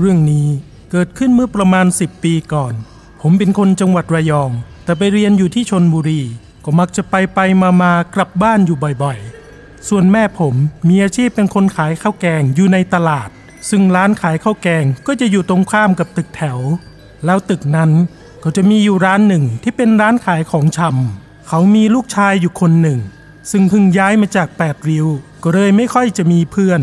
เรื่องนี้เกิดขึ้นเมื่อประมาณ 10 ปีก่อน ผมเป็นคนจังหวัดระยอง แต่ไปเรียนอยู่ที่ชนบุรี ก็มักจะไปไปมามากลับบ้านอยู่บ่อยๆ ส่วนแม่ผมมีอาชีพเป็นคนขายข้าวแกงอยู่ในตลาด ซึ่งร้านขายข้าวแกงก็จะอยู่ตรงข้ามกับตึกแถว แล้วตึกนั้นก็จะมีอยู่ร้านหนึ่งที่เป็นร้านขายของชำเขามีลูกชายอยู่คนหนึ่ง ซึ่งเพิ่งย้ายมาจากแปดริ้ว ก็เลยไม่ค่อยจะมีเพื่อน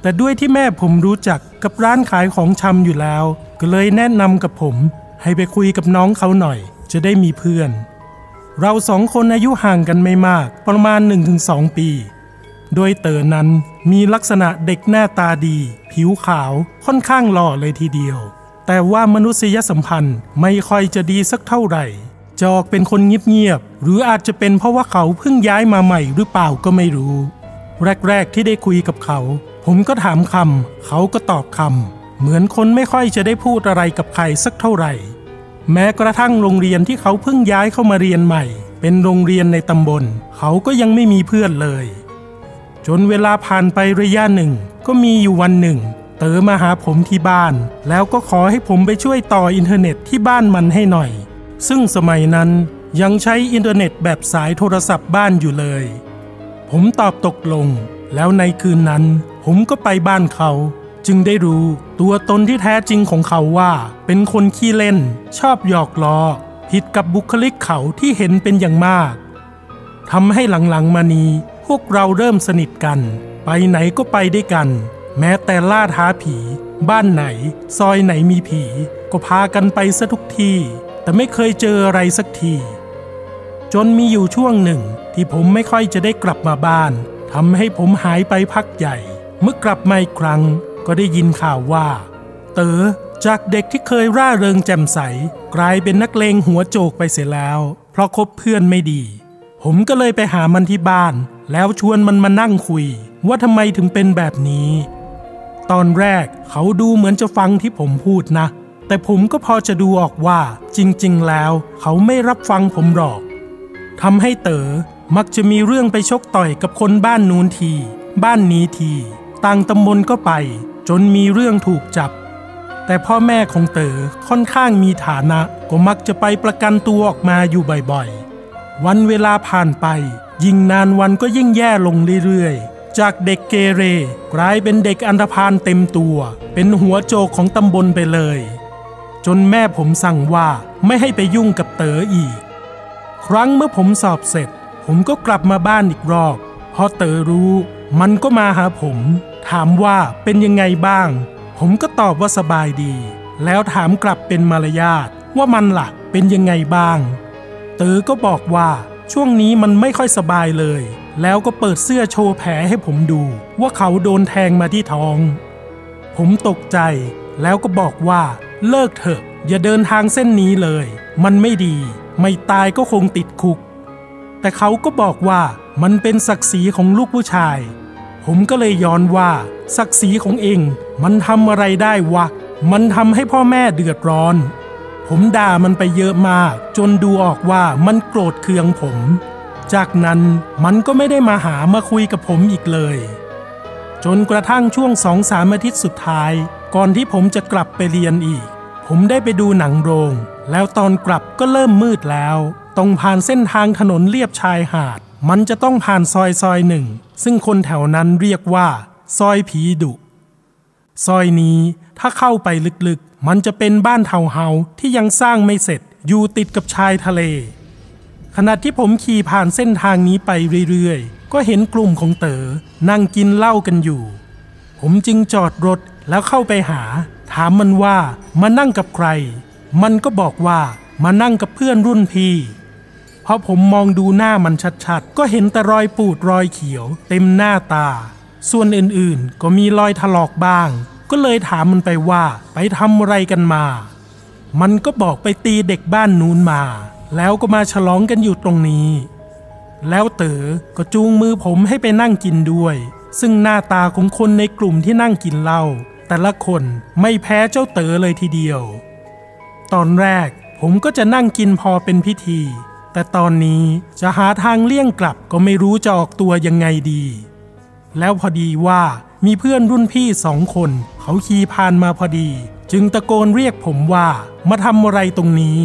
แต่ด้วยที่แม่ผมรู้จักกับร้านขายของชำอยู่แล้ว ก็เลยแนะนำกับผม ให้ไปคุยกับน้องเขาหน่อย จะได้มีเพื่อน เราสองคนอายุห่างกันไม่มากประมาณ 1-2 ปี โดยเต๋อนั้นมีลักษณะเด็กหน้าตาดี ผิวขาวค่อนข้างหล่อเลยทีเดียว แต่ว่ามนุษยสัมพันธ์ไม่ค่อยจะดีสักเท่าไหร่จออกเป็นคนเงียบๆหรืออาจจะเป็นเพราะว่าเขาเพิ่งย้ายมาใหม่หรือเปล่าก็ไม่รู้ แรกๆที่ได้คุยกับเขา ผมก็ถามคำเขาก็ตอบคำเหมือนคนไม่ค่อยจะได้พูดอะไรกับใครสักเท่าไหร่ แม้กระทั่งโรงเรียนที่เขาเพิ่งย้ายเข้ามาเรียนใหม่ เป็นโรงเรียนในตำบล เขาก็ยังไม่มีเพื่อนเลย จนเวลาผ่านไประยะหนึ่ง ก็มีอยู่วันหนึ่ง เต๋อมาหาผมที่บ้าน แล้วก็ขอให้ผมไปช่วยต่ออินเทอร์เน็ตที่บ้านมันให้หน่อย ซึ่งสมัยนั้นยังใช้อินเทอร์เน็ตแบบสายโทรศัพท์บ้านอยู่เลย ผมตอบตกลง แล้วในคืนนั้น ผมก็ไปบ้านเขา จึงได้รู้ตัวตนที่แท้จริงของเขาว่า เป็นคนขี้เล่น ชอบหยอกล้อ ผิดกับบุคลิกเขาที่เห็นเป็นอย่างมากทำให้หลังๆมานี้ พวกเราเริ่มสนิทกัน ไปไหนก็ไปด้วยกัน แม้แต่ล่าท้าผี บ้านไหน ซอยไหนมีผี ก็พากันไปซะทุกที่ แต่ไม่เคยเจออะไรสักทีจนมีอยู่ช่วงหนึ่งที่ผมไม่ค่อยจะได้กลับมาบ้านทำให้ผมหายไปพักใหญ่ เมื่อกลับมาอีกครั้งก็ได้ยินข่าวว่า เต๋อจากเด็กที่เคยร่าเริงแจ่มใส กลายเป็นนักเลงหัวโจกไปเสียแล้ว เพราะคบเพื่อนไม่ดี ผมก็เลยไปหามันที่บ้าน แล้วชวนมันมานั่งคุย ว่าทำไมถึงเป็นแบบนี้ ตอนแรกเขาดูเหมือนจะฟังที่ผมพูดนะ แต่ผมก็พอจะดูออกว่า จริง ๆ แล้ว เขาไม่รับฟังผมหรอกทำให้เต๋อมักจะมีเรื่องไปชกต่อยกับคนบ้านนู้นที บ้านนี้ที ต่างตำบลก็ไป จนมีเรื่องถูกจับ แต่พ่อแม่ของเต๋อค่อนข้างมีฐานะก็มักจะไปประกันตัวออกมาอยู่บ่อยๆ วันเวลาผ่านไป ยิ่งนานวันก็ยิ่งแย่ลงเรื่อยๆ จากเด็กเกเรกลายเป็นเด็กอันธพาลเต็มตัว เป็นหัวโจกของตำบลไปเลย จนแม่ผมสั่งว่าไม่ให้ไปยุ่งกับเต๋ออีก ครั้งเมื่อผมสอบเสร็จ ผมก็กลับมาบ้านอีกรอบพอเต๋อรู้มันก็มาหาผม ถามว่าเป็นยังไงบ้าง ผมก็ตอบว่าสบายดี แล้วถามกลับเป็นมารยาทว่ามันละ่ะ เป็นยังไงบ้าง เต๋อก็บอกว่าช่วงนี้มันไม่ค่อยสบายเลย แล้วก็เปิดเสื้อโชว์แผลให้ผมดู ว่าเขาโดนแทงมาที่ท้อง ผมตกใจ แล้วก็บอกว่า เลิกเถอะ อย่าเดินทางเส้นนี้เลย มันไม่ดี ไม่ตายก็คงติดคุก แต่เขาก็บอกว่ามันเป็นศักดิ์ศรีของลูกผู้ชาย ผมก็เลยย้อนว่าศักดิ์ศรีของเองมันทำอะไรได้วะ มันทำให้พ่อแม่เดือดร้อน ผมด่ามันไปเยอะมาก จนดูออกว่ามันโกรธเคืองผม จากนั้นมันก็ไม่ได้มาหามาคุยกับผมอีกเลย จนกระทั่งช่วงสองสามอาทิตย์สุดท้าย ก่อนที่ผมจะกลับไปเรียนอีก ผมได้ไปดูหนังโรง แล้วตอนกลับก็เริ่มมืดแล้วต้องผ่านเส้นทางถนนเลียบชายหาด มันจะต้องผ่านซอยซอยหนึ่ง ซึ่งคนแถวนั้นเรียกว่า ซอยผีดุ ซอยนี้ถ้าเข้าไปลึกๆ มันจะเป็นบ้านเทาเฮาที่ยังสร้างไม่เสร็จอยู่ติดกับชายทะเล ขณะที่ผมขี่ผ่านเส้นทางนี้ไปเรื่อยๆ ก็เห็นกลุ่มของเต๋อนั่งกินเหล้ากันอยู่ ผมจึงจอดรถแล้วเข้าไปหา ถามมันว่ามานั่งกับใคร มันก็บอกว่ามานั่งกับเพื่อนรุ่นพี่ พอผมมองดูหน้ามันชัดๆ ก็เห็นแต่รอยปูดรอยเขียว เต็มหน้าตา ส่วนอื่นๆ ก็มีรอยถลอกบ้าง ก็เลยถามมันไปว่าไปทำอะไรกันมา มันก็บอกไปตีเด็กบ้านนู้นมา แล้วก็มาฉลองกันอยู่ตรงนี้ แล้วเต๋อก็จูงมือผมให้ไปนั่งกินด้วย ซึ่งหน้าตาของคนในกลุ่มที่นั่งกินเหล้าแต่ละคนไม่แพ้เจ้าเต๋อเลยทีเดียว ตอนแรกผมก็จะนั่งกินพอเป็นพิธี แต่ตอนนี้จะหาทางเลี่ยงกลับก็ไม่รู้จะออกตัวยังไงดี แล้วพอดีว่ามีเพื่อนรุ่นพี่สองคน เขาขี่ผ่านมาพอดี จึงตะโกนเรียกผมว่ามาทำอะไรตรงนี้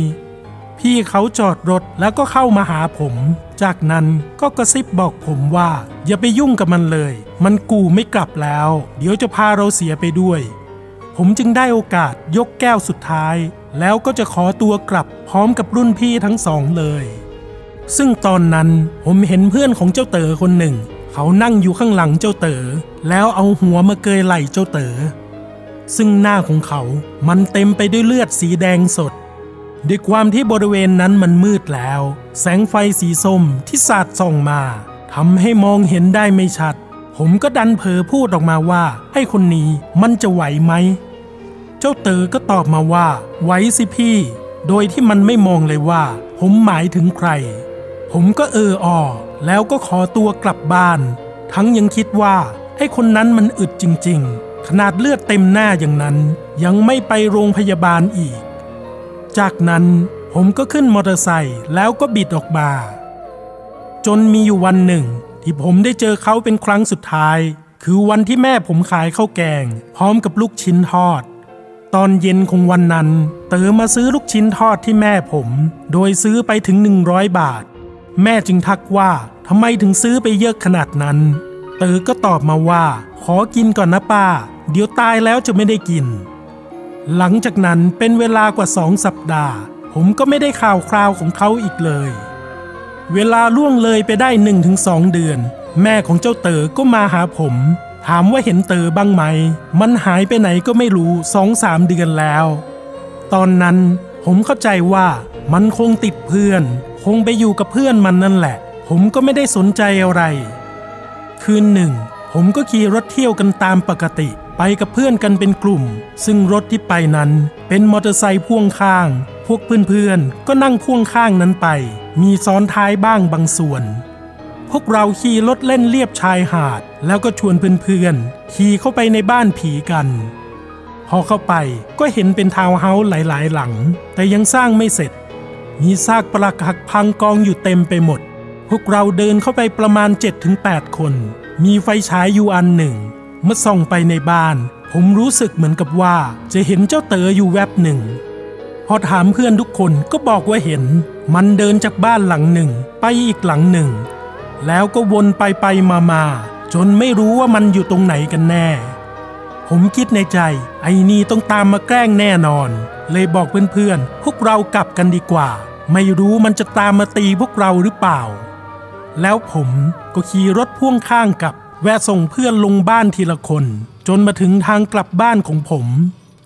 พี่เขาจอดรถแล้วก็เข้ามาหาผม จากนั้นก็กระซิบบอกผมว่า อย่าไปยุ่งกับมันเลย มันกูไม่กลับแล้ว เดี๋ยวจะพาเราเสียไปด้วย ผมจึงได้โอกาสยกแก้วสุดท้าย แล้วก็จะขอตัวกลับพร้อมกับรุ่นพี่ทั้งสองเลย ซึ่งตอนนั้นผมเห็นเพื่อนของเจ้าเต๋อคนหนึ่ง เขานั่งอยู่ข้างหลังเจ้าเต๋อแล้วเอาหัวมาเกยไหล่เจ้าเต๋อซึ่งหน้าของเขา มันเต็มไปด้วยเลือดสีแดงสด ด้วยความที่บริเวณนั้นมันมืดแล้ว แสงไฟสีส้มที่สาดส่องมาทำให้มองเห็นได้ไม่ชัด ผมก็ดันเผลอพูดออกมาว่า ไอ้คนนี้มันจะไหวไหม เจ้าเต๋อก็ตอบมาว่า ไหวสิพี่ โดยที่มันไม่มองเลยว่า ผมหมายถึงใคร ผมก็เออออแล้วก็ขอตัวกลับบ้าน ทั้งยังคิดว่าไอ้คนนั้นมันอึดจริง ๆ ขนาดเลือดเต็มหน้าอย่างนั้น ยังไม่ไปโรงพยาบาลอีก จากนั้นผมก็ขึ้นมอเตอร์ไซค์แล้วก็บิดออกมา จนมีอยู่วันหนึ่ง ที่ผมได้เจอเขาเป็นครั้งสุดท้าย คือวันที่แม่ผมขายข้าวแกง พร้อมกับลูกชิ้นทอด ตอนเย็นของวันนั้น เต๋อมาซื้อลูกชิ้นทอดที่แม่ผม โดยซื้อไปถึง 100 บาท แม่จึงทักว่าทำไมถึงซื้อไปเยอะขนาดนั้น เต๋อก็ตอบมาว่า ขอกินก่อนนะป้า เดี๋ยวตายแล้วจะไม่ได้กิน หลังจากนั้นเป็นเวลากว่าสองสัปดาห์ ผมก็ไม่ได้ข่าวคราวของเขาอีกเลย เวลาล่วงเลยไปได้หนึ่งถึงสองเดือน แม่ของเจ้าเต๋อก็มาหาผม ถามว่าเห็นเต๋อบ้างไหม มันหายไปไหนก็ไม่รู้สองสามเดือนแล้ว ตอนนั้นผมเข้าใจว่ามันคงติดเพื่อน คงไปอยู่กับเพื่อนมันนั่นแหละ ผมก็ไม่ได้สนใจอะไร คืนหนึ่ง ผมก็ขี่รถเที่ยวกันตามปกติ ไปกับเพื่อนกันเป็นกลุ่ม ซึ่งรถที่ไปนั้นเป็นมอเตอร์ไซค์พ่วงข้าง พวกเพื่อนๆก็นั่งพ่วงข้างนั้นไป มีซ้อนท้ายบ้างบางส่วน พวกเราขี่รถเล่นเลียบชายหาด แล้วก็ชวนเพื่อนๆขี่เข้าไปในบ้านผีกันพอเข้าไปก็เห็นเป็นทาวน์เฮาส์หลาย ๆ หลัง แต่ยังสร้างไม่เสร็จ มีซากปรักหักพังกองอยู่เต็มไปหมด พวกเราเดินเข้าไปประมาณ 7-8 คน มีไฟฉายอยู่อันหนึ่ง เมื่อส่องไปในบ้าน ผมรู้สึกเหมือนกับว่าจะเห็นเจ้าเต๋ออยู่แวบหนึ่ง พอถามเพื่อนทุกคนก็บอกว่าเห็น มันเดินจากบ้านหลังหนึ่ง ไปอีกหลังหนึ่ง แล้วก็วนไปไปมามาจนไม่รู้ว่ามันอยู่ตรงไหนกันแน่ ผมคิดในใจ ไอ้นี่ต้องตามมาแกล้งแน่นอน เลยบอกเพื่อนๆ พวกเรากลับกันดีกว่า ไม่รู้มันจะตามมาตีพวกเราหรือเปล่า แล้วผมก็ขี่รถพ่วงข้างกลับ แวะส่งเพื่อนลงบ้านทีละคน จนมาถึงทางกลับบ้านของผม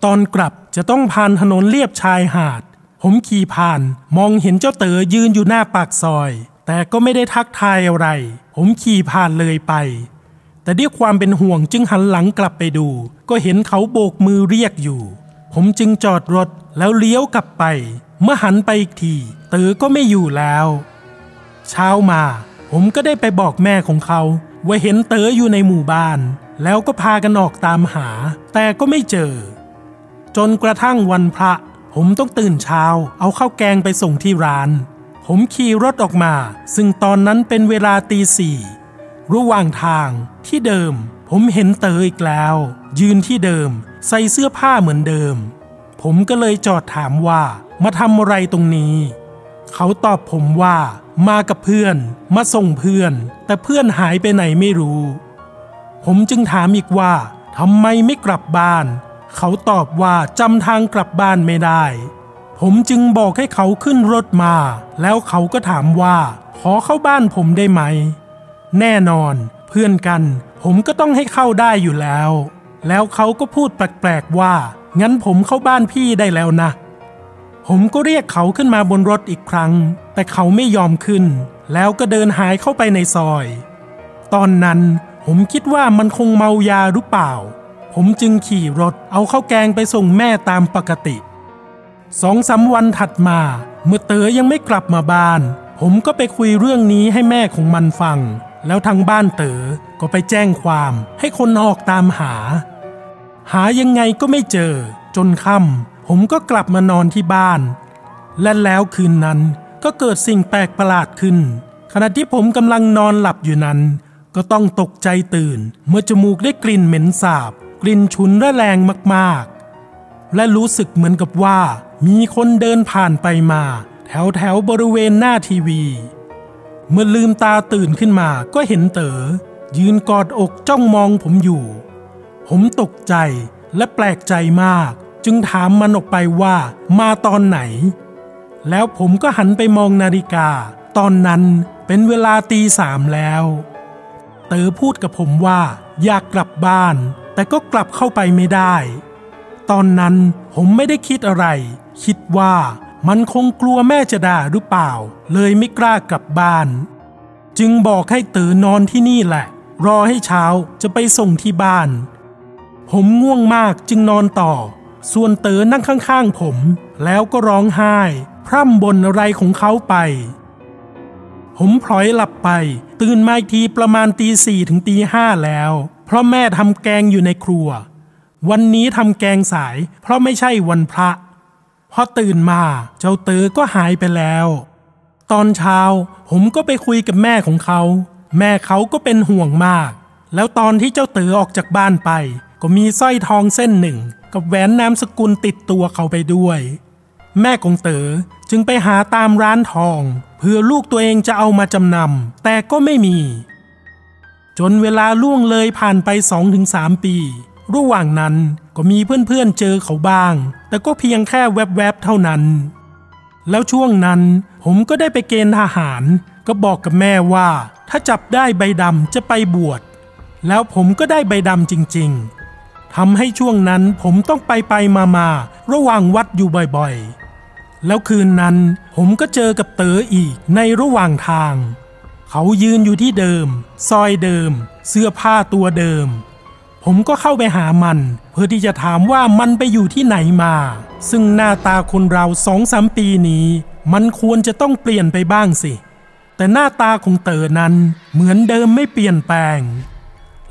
ตอนกลับจะต้องผ่านถนนเลียบชายหาด ผมขี่ผ่านมองเห็นเจ้าเต๋อยืนอยู่หน้าปากซอย แต่ก็ไม่ได้ทักทายอะไร ผมขี่ผ่านเลยไป แต่ด้วยความเป็นห่วงจึงหันหลังกลับไปดู ก็เห็นเขาโบกมือเรียกอยู่ ผมจึงจอดรถแล้วเลี้ยวกลับไป เมื่อหันไปอีกทีเต๋อก็ไม่อยู่แล้ว เช้ามา ผมก็ได้ไปบอกแม่ของเขา ว่าเห็นเต๋ออยู่ในหมู่บ้าน แล้วก็พากันออกตามหา แต่ก็ไม่เจอ จนกระทั่งวันพระ ผมต้องตื่นเช้า เอาข้าวแกงไปส่งที่ร้าน ผมขี่รถออกมา ซึ่งตอนนั้นเป็นเวลาตีสี่ ระหว่างทางที่เดิม ผมเห็นเตออีกแล้ว ยืนที่เดิม ใส่เสื้อผ้าเหมือนเดิม ผมก็เลยจอดถามว่ามาทำอะไรตรงนี้ เขาตอบผมว่ามากับเพื่อน มาส่งเพื่อน แต่เพื่อนหายไปไหนไม่รู้ ผมจึงถามอีกว่าทำไมไม่กลับบ้าน เขาตอบว่าจำทางกลับบ้านไม่ได้ ผมจึงบอกให้เขาขึ้นรถมา แล้วเขาก็ถามว่า ขอเข้าบ้านผมได้ไหม แน่นอนเพื่อนกันผมก็ต้องให้เข้าได้อยู่แล้ว แล้วเขาก็พูดแปลกๆว่า งั้นผมเข้าบ้านพี่ได้แล้วนะ ผมก็เรียกเขาขึ้นมาบนรถอีกครั้ง แต่เขาไม่ยอมขึ้น แล้วก็เดินหายเข้าไปในซอย ตอนนั้นผมคิดว่ามันคงเมายาหรือเปล่า ผมจึงขี่รถเอาข้าวแกงไปส่งแม่ตามปกติสองสาวันถัดมา เมื่อเต๋อยังไม่กลับมาบ้าน ผมก็ไปคุยเรื่องนี้ให้แม่ของมันฟัง แล้วทางบ้านเต๋อก็ไปแจ้งความให้คนออกตามหา หายังไงก็ไม่เจอ จนค่ำผมก็กลับมานอนที่บ้าน และแล้วคืนนั้นก็เกิดสิ่งแปลกประหลาดขึ้น ขณะที่ผมกำลังนอนหลับอยู่นั้นกก็ต้องตกใจตื่น เมื่อจมูกได้กลิ่นเหม็นสาบ กลิ่นฉุนและแรงมากๆ และรู้สึกเหมือนกับว่า มีคนเดินผ่านไปมา แถวแถวบริเวณหน้าทีวี เมื่อลืมตาตื่นขึ้นมาก็เห็นเต๋อยืนกอดอกจ้องมองผมอยู่ ผมตกใจและแปลกใจมาก จึงถามมันออกไปว่ามาตอนไหน แล้วผมก็หันไปมองนาฬิกา ตอนนั้นเป็นเวลาตีสามแล้ว เต๋อพูดกับผมว่าอยากกลับบ้าน แต่ก็กลับเข้าไปไม่ได้ ตอนนั้นผมไม่ได้คิดอะไร คิดว่า มันคงกลัวแม่จะด่าหรือเปล่า เลยไม่กล้ากลับบ้าน จึงบอกให้เต๋อนอนที่นี่แหละ รอให้เช้าจะไปส่งที่บ้าน ผมง่วงมากจึงนอนต่อ ส่วนเต๋อนั่งข้างๆผม แล้วก็ร้องไห้ พร่ำบ่นอะไรของเขาไป ผมพลอยหลับไป ตื่นมาอีกทีประมาณตีสี่ถึงตีห้าแล้ว เพราะแม่ทำแกงอยู่ในครัว วันนี้ทำแกงสาย เพราะไม่ใช่วันพระ อตื่นมาเจ้าเต๋อก็หายไปแล้ว ตอนเช้าผมก็ไปคุยกับแม่ของเขา แม่เขาก็เป็นห่วงมาก แล้วตอนที่เจ้าเต๋อออกจากบ้านไป ก็มีสร้อยทองเส้นหนึ่ง กับแหวนนามสกุลติดตัวเขาไปด้วย แม่ของเต๋อจึงไปหาตามร้านทอง เพื่อลูกตัวเองจะเอามาจำนำแต่ก็ไม่มี จนเวลาล่วงเลยผ่านไป2-3ปี ระหว่างนั้นก็มีเพื่อนๆเจอเขาบ้าง แต่ก็เพียงแค่แวบๆเท่านั้น แล้วช่วงนั้นผมก็ได้ไปเกณฑ์ทหาร ก็บอกกับแม่ว่า ถ้าจับได้ใบดำจะไปบวช แล้วผมก็ได้ใบดำจริงๆทำให้ช่วงนั้นผมต้องไปไปมามาระหว่างวัดอยู่บ่อยๆ แล้วคืนนั้นผมก็เจอกับเต๋ออีกในระหว่างทาง เขายืนอยู่ที่เดิม ซอยเดิม เสื้อผ้าตัวเดิม ผมก็เข้าไปหามัน เพื่อที่จะถามว่ามันไปอยู่ที่ไหนมา ซึ่งหน้าตาคนเราสองสามปีนี้ มันควรจะต้องเปลี่ยนไปบ้างสิ แต่หน้าตาของเต๋อนั้นเหมือนเดิมไม่เปลี่ยนแปลง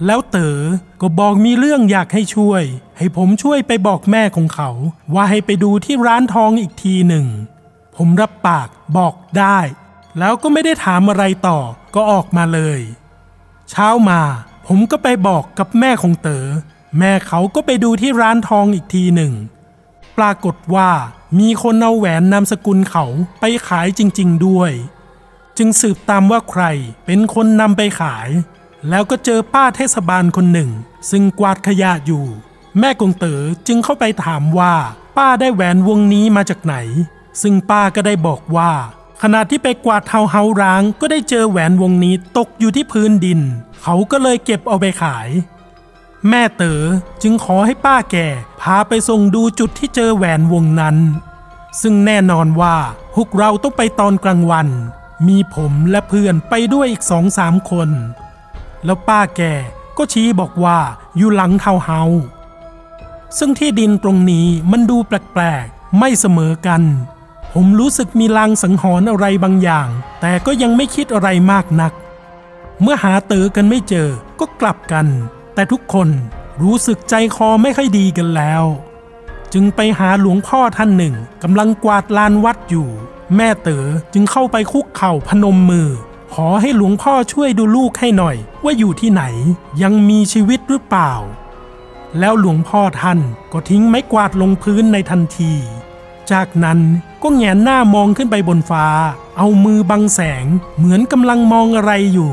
แล้วเต๋อก็บอกมีเรื่องอยากให้ช่วย ให้ผมช่วยไปบอกแม่ของเขา ว่าให้ไปดูที่ร้านทองอีกทีหนึ่ง ผมรับปากบอกได้ แล้วก็ไม่ได้ถามอะไรต่อก็ออกมาเลย เช้ามา ผมก็ไปบอกกับแม่ของเต๋อแม่เขาก็ไปดูที่ร้านทองอีกทีหนึ่ง ปรากฏว่ามีคนเอาแหวนนามสกุลเขาไปขายจริง ๆด้วย จึงสืบตามว่าใครเป็นคนนำไปขาย แล้วก็เจอป้าเทศบาลคนหนึ่ง ซึ่งกวาดขยะอยู่ แม่กงเต๋อจึงเข้าไปถามว่า ป้าได้แหวนวงนี้มาจากไหน ซึ่งป้าก็ได้บอกว่า ขณะที่ไปกวาดเทาเฮาร้างก็ได้เจอแหวนวงนี้ตกอยู่ที่พื้นดิน เขาก็เลยเก็บเอาไปขาย แม่เต๋อจึงขอให้ป้าแก่พาไปส่งดูจุดที่เจอแหวนวงนั้น ซึ่งแน่นอนว่าพวกเราต้องไปตอนกลางวัน มีผมและเพื่อนไปด้วยอีกสองสามคน แล้วป้าแก่ก็ชี้บอกว่าอยู่หลังเทาเฮาซึ่งที่ดินตรงนี้มันดูแปลกๆ ไม่เสมอกัน ผมรู้สึกมีลางสังหรณ์อะไรบางอย่าง แต่ก็ยังไม่คิดอะไรมากนัก เมื่อหาเต๋อกันไม่เจอก็กลับกัน แต่ทุกคนรู้สึกใจคอไม่ค่อยดีกันแล้ว จึงไปหาหลวงพ่อท่านหนึ่งกำลังกวาดลานวัดอยู่ แม่เต๋อจึงเข้าไปคุกเข่าพนมมือ ขอให้หลวงพ่อช่วยดูลูกให้หน่อย ว่าอยู่ที่ไหน ยังมีชีวิตหรือเปล่า แล้วหลวงพ่อท่านก็ทิ้งไม้กวาดลงพื้นในทันที จากนั้น ก็แงนหน้ามองขึ้นไปบนฟ้า เอามือบังแสงเหมือนกำลังมองอะไรอยู่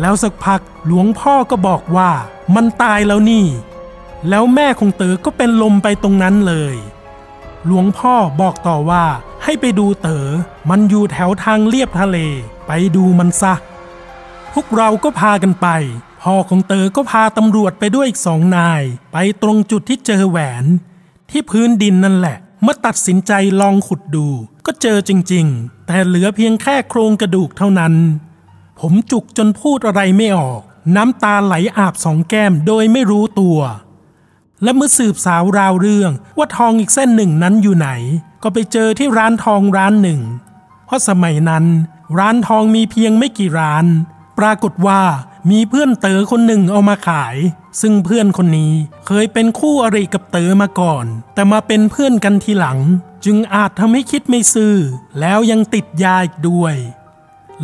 แล้วสักพักหลวงพ่อก็บอกว่ามันตายแล้วนี่ แล้วแม่ของเต๋อก็เป็นลมไปตรงนั้นเลย หลวงพ่อบอกต่อว่าให้ไปดูเต๋อมันอยู่แถวทางเลียบทะเล ไปดูมันซะ พวกเราก็พากันไปพ่อของเต๋อก็พาตำรวจไปด้วยอีกสองนาย ไปตรงจุดที่เจอแหวน ที่พื้นดินนั่นแหละ มื่อตัดสินใจลองขุดดู ก็เจอจริงๆ แต่เหลือเพียงแค่โครงกระดูกเท่านั้น ผมจุกจนพูดอะไรไม่ออก น้ำตาไหลอาบสองแก้มโดยไม่รู้ตัว และเมื่อสืบสาวราวเรื่องว่าทองอีกเส้นหนึ่งนั้นอยู่ไหน ก็ไปเจอที่ร้านทองร้านหนึ่ง เพราะสมัยนั้น ร้านทองมีเพียงไม่กี่ร้าน ปรากฏว่า มีเพื่อนเต๋อคนหนึ่งเอามาขาย ซึ่งเพื่อนคนนี้เคยเป็นคู่อริกับเต๋อมาก่อน แต่มาเป็นเพื่อนกันทีหลัง จึงอาจทำให้คิดไม่ซื่อ แล้วยังติดยาอีกด้วย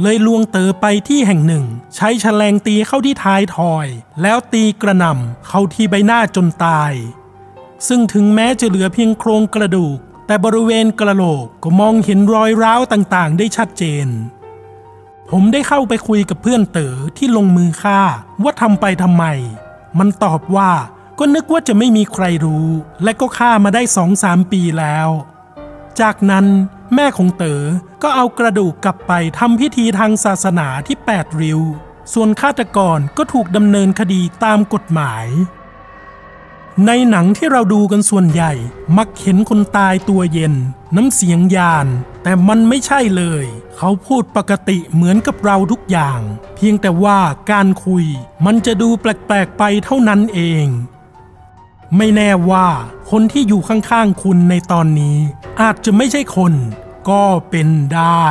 เลยลวงเต๋อไปที่แห่งหนึ่ง ใช้แฉลงตีเข้าที่ท้ายทอย แล้วตีกระหน่ำเข้าที่ใบหน้าจนตาย ซึ่งถึงแม้จะเหลือเพียงโครงกระดูก แต่บริเวณกระโหลกก็มองเห็นรอยร้าวต่างๆ ได้ชัดเจน ผมได้เข้าไปคุยกับเพื่อนเต๋อที่ลงมือฆ่า ว่าทำไปทำไม มันตอบว่าก็นึกว่าจะไม่มีใครรู้ และก็ฆ่ามาได้สองสามปีแล้ว จากนั้นแม่ของเต๋อก็เอากระดูกกลับไปทำพิธีทางศาสนาที่แปดริ้ว ส่วนฆาตกรก็ถูกดำเนินคดีตามกฎหมาย ในหนังที่เราดูกันส่วนใหญ่ มักเห็นคนตายตัวเย็น น้ำเสียงยาน แต่มันไม่ใช่เลย เขาพูดปกติเหมือนกับเราทุกอย่าง เพียงแต่ว่าการคุย มันจะดูแปลกๆไปเท่านั้นเอง ไม่แน่ว่า คนที่อยู่ข้างๆคุณในตอนนี้ อาจจะไม่ใช่คน ก็เป็นได้